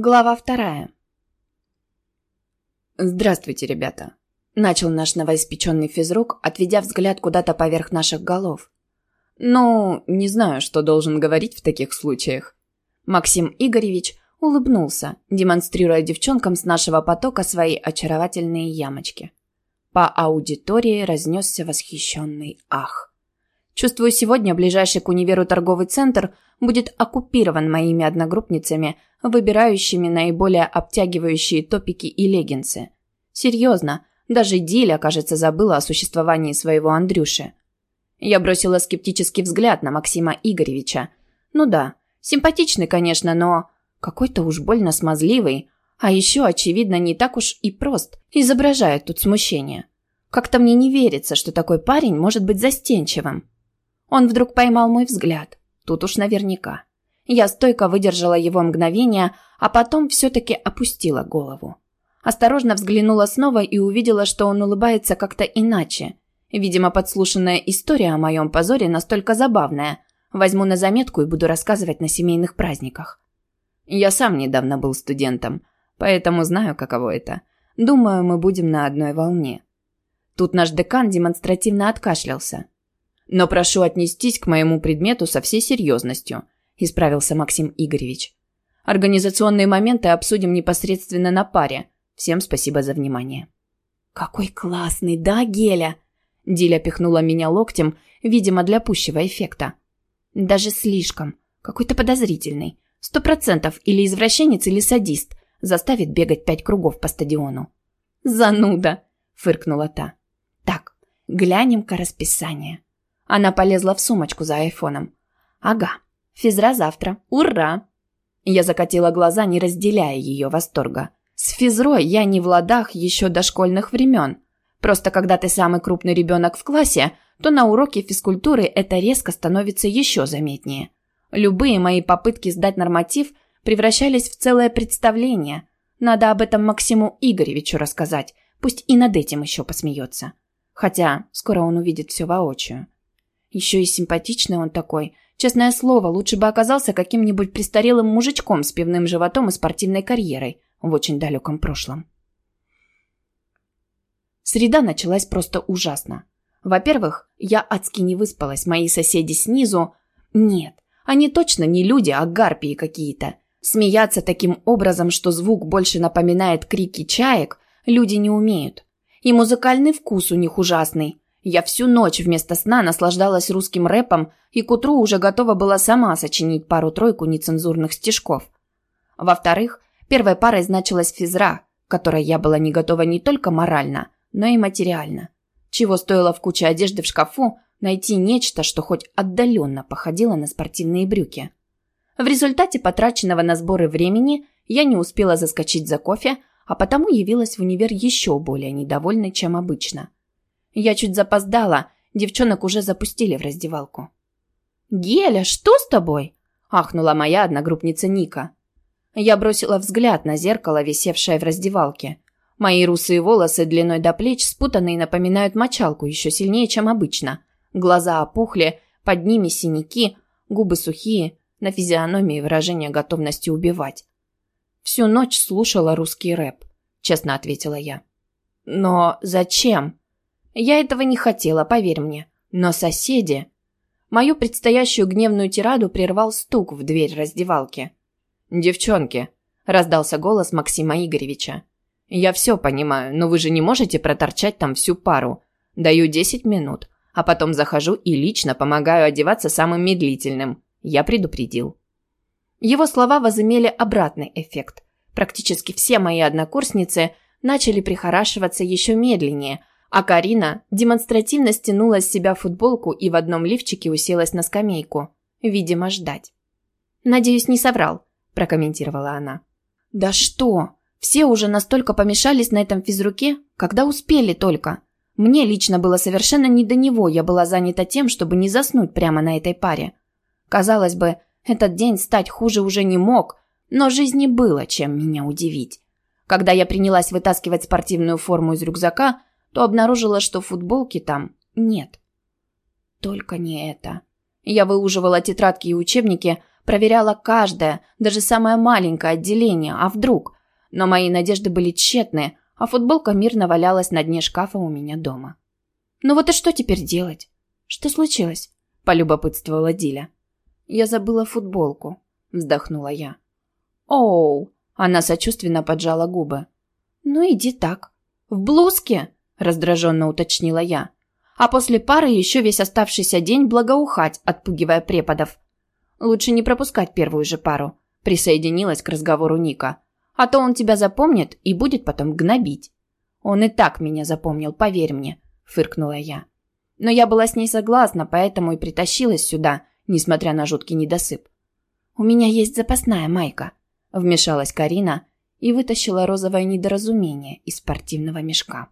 Глава вторая. «Здравствуйте, ребята», – начал наш новоиспеченный физрук, отведя взгляд куда-то поверх наших голов. «Ну, не знаю, что должен говорить в таких случаях». Максим Игоревич улыбнулся, демонстрируя девчонкам с нашего потока свои очаровательные ямочки. По аудитории разнесся восхищенный ах. Чувствую, сегодня ближайший к универу торговый центр будет оккупирован моими одногруппницами, выбирающими наиболее обтягивающие топики и леггинсы. Серьезно, даже Диля, кажется, забыла о существовании своего Андрюши. Я бросила скептический взгляд на Максима Игоревича. Ну да, симпатичный, конечно, но какой-то уж больно смазливый, а еще, очевидно, не так уж и прост, изображает тут смущение. Как-то мне не верится, что такой парень может быть застенчивым. Он вдруг поймал мой взгляд. Тут уж наверняка. Я стойко выдержала его мгновение, а потом все-таки опустила голову. Осторожно взглянула снова и увидела, что он улыбается как-то иначе. Видимо, подслушанная история о моем позоре настолько забавная. Возьму на заметку и буду рассказывать на семейных праздниках. Я сам недавно был студентом, поэтому знаю, каково это. Думаю, мы будем на одной волне. Тут наш декан демонстративно откашлялся. Но прошу отнестись к моему предмету со всей серьезностью, исправился Максим Игоревич. Организационные моменты обсудим непосредственно на паре. Всем спасибо за внимание. Какой классный, да, Геля? Диля пихнула меня локтем, видимо, для пущего эффекта. Даже слишком. Какой-то подозрительный. Сто процентов или извращенец, или садист. Заставит бегать пять кругов по стадиону. «Зануда!» – фыркнула та. «Так, глянем-ка расписание». Она полезла в сумочку за айфоном. «Ага, физра завтра. Ура!» Я закатила глаза, не разделяя ее восторга. С физрой я не в ладах еще до школьных времен. Просто когда ты самый крупный ребенок в классе, то на уроке физкультуры это резко становится еще заметнее. Любые мои попытки сдать норматив превращались в целое представление. Надо об этом Максиму Игоревичу рассказать, пусть и над этим еще посмеется. Хотя скоро он увидит все воочию. Еще и симпатичный он такой. Честное слово, лучше бы оказался каким-нибудь престарелым мужичком с пивным животом и спортивной карьерой в очень далеком прошлом. Среда началась просто ужасно. Во-первых, я адски не выспалась, мои соседи снизу... Нет, они точно не люди, а гарпии какие-то. Смеяться таким образом, что звук больше напоминает крики чаек, люди не умеют. И музыкальный вкус у них ужасный. Я всю ночь вместо сна наслаждалась русским рэпом и к утру уже готова была сама сочинить пару-тройку нецензурных стишков. Во-вторых, первой парой значилась физра, которой я была не готова не только морально, но и материально. Чего стоило в куче одежды в шкафу найти нечто, что хоть отдаленно походило на спортивные брюки. В результате потраченного на сборы времени я не успела заскочить за кофе, а потому явилась в универ еще более недовольной, чем обычно – я чуть запоздала, девчонок уже запустили в раздевалку. «Геля, что с тобой?» – ахнула моя одногруппница Ника. Я бросила взгляд на зеркало, висевшее в раздевалке. Мои русые волосы длиной до плеч спутанные напоминают мочалку еще сильнее, чем обычно. Глаза опухли, под ними синяки, губы сухие, на физиономии выражение готовности убивать. «Всю ночь слушала русский рэп», – честно ответила я. «Но зачем?» Я этого не хотела, поверь мне. Но соседи... Мою предстоящую гневную тираду прервал стук в дверь раздевалки. «Девчонки», – раздался голос Максима Игоревича. «Я все понимаю, но вы же не можете проторчать там всю пару. Даю десять минут, а потом захожу и лично помогаю одеваться самым медлительным. Я предупредил». Его слова возымели обратный эффект. Практически все мои однокурсницы начали прихорашиваться еще медленнее, а Карина демонстративно стянула с себя футболку и в одном лифчике уселась на скамейку. Видимо, ждать. «Надеюсь, не соврал», – прокомментировала она. «Да что? Все уже настолько помешались на этом физруке, когда успели только. Мне лично было совершенно не до него, я была занята тем, чтобы не заснуть прямо на этой паре. Казалось бы, этот день стать хуже уже не мог, но жизни было чем меня удивить. Когда я принялась вытаскивать спортивную форму из рюкзака – то обнаружила, что футболки там нет. Только не это. Я выуживала тетрадки и учебники, Проверяла каждое, даже самое маленькое отделение, а вдруг? Но мои надежды были тщетны, а футболка мирно валялась на дне шкафа у меня дома. «Ну вот и что теперь делать?» «Что случилось?» – полюбопытствовала Диля. «Я забыла футболку», – вздохнула я. «Оу!» – она сочувственно поджала губы. «Ну иди так. В блузке?» – раздраженно уточнила я. «А после пары еще весь оставшийся день благоухать, отпугивая преподов. Лучше не пропускать первую же пару», – присоединилась к разговору Ника. «А то он тебя запомнит и будет потом гнобить». «Он и так меня запомнил, поверь мне», – фыркнула я. Но я была с ней согласна, поэтому и притащилась сюда, несмотря на жуткий недосып. «У меня есть запасная майка», – вмешалась Карина и вытащила розовое недоразумение из спортивного мешка.